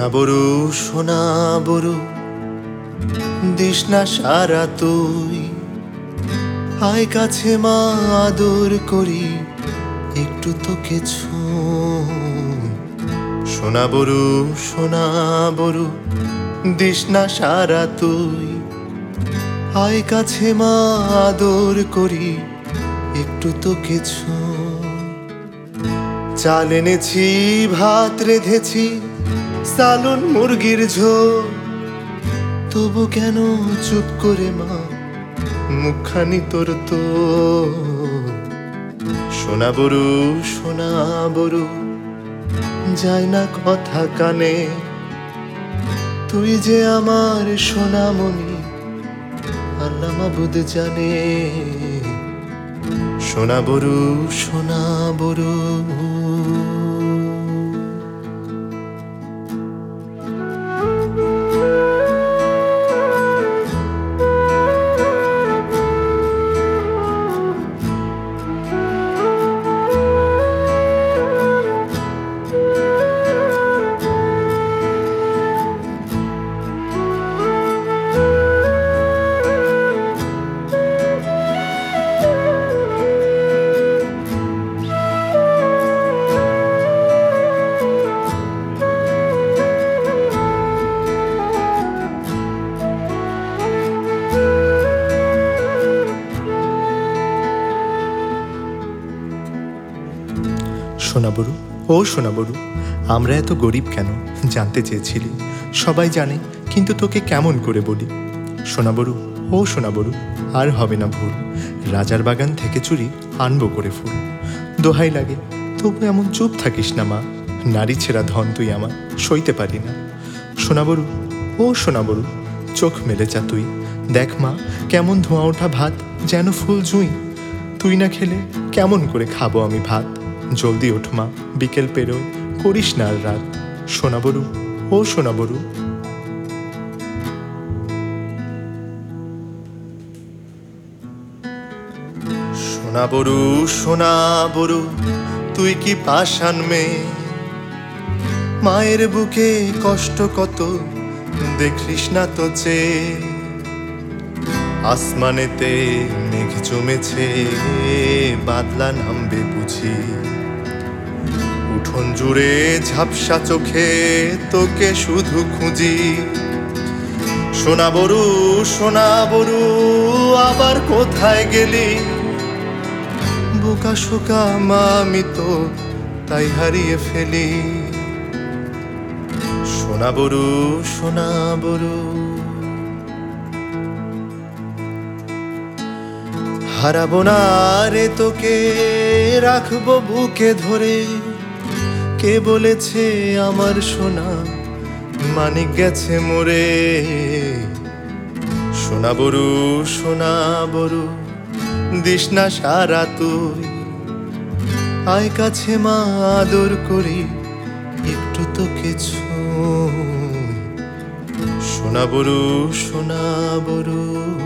সোনা বরু সোনা borrow this না সারা তুই। আয় কাছে মা, আদর করি, একটু তো কিছু সোনা বরু সোনা বরু দিস না সারা তুই। আয় কাছে মা, আদর করি, একটু তো কিছু চাল এনেছি, ভাত রেধেছি সালন মুরগির ঝোল। তবু কেন চুপ করে মা? মুখখানি তোর তো। সোনা বরু সোনা বরু যায় না কথা কানে। তুই যে আমার সোনামণি, আল্লাহ মাবুদ জানে। সোনা বরু সোনা বরু সোনাবরু, ও সোনাবরু, আমরা এত গরিব কেন? জানতে চেয়েছিলি। সবাই জানে, কিন্তু তোকে কেমন করে বলি? সোনাবরু, ও সোনাবরু, আর হবে না ভুল। রাজার বাগান থেকে চুরি আনব করে ফুল। দোহাই লাগে, তবু এমন চুপ থাকিস না মা। নারী ছেঁড়া ধন তুই আমার, সইতে পারি না। সোনাবরু, ও সোনাবরু, চোখ মেলে যা তুই। দেখ মা, কেমন ধোঁয়া ওঠা ভাত, যেন ফুল জুঁই। তুই না খেলে কেমন করে খাব আমি ভাত? জলদি ওঠ, মা। বিকেল পেরোয় করিস না আর রাত। সোনাবরু ও সোনাবরু সোনাবরু সোনাবরু তুই কি পাশান মেয়ে? মায়ের বুকে কষ্ট কত, দেখিস না তো যে। আসমানেতে মেঘ জমেছে, বাদলা নামবে বুঝি। উঠোন জুড়ে ঝাপসা চোখে তোকে শুধু খুঁজি। সোনা বরু সোনা বরু আবার কোথায় গেলি? বোকা শোকা মা আমি তো তাই হারিয়ে ফেলি। সোনা বরু সোনা বরু হারাবো না রে তোকে, রাখব বুকে ধরে। কে বলেছে আমার সোনা মানিক গেছে মোরে সোনা বরু সোনা বরু দিস না সারা তুই। আয় কাছে মা, আদর করি, একটু তো কিছু সোনা বরু সোনা বরু।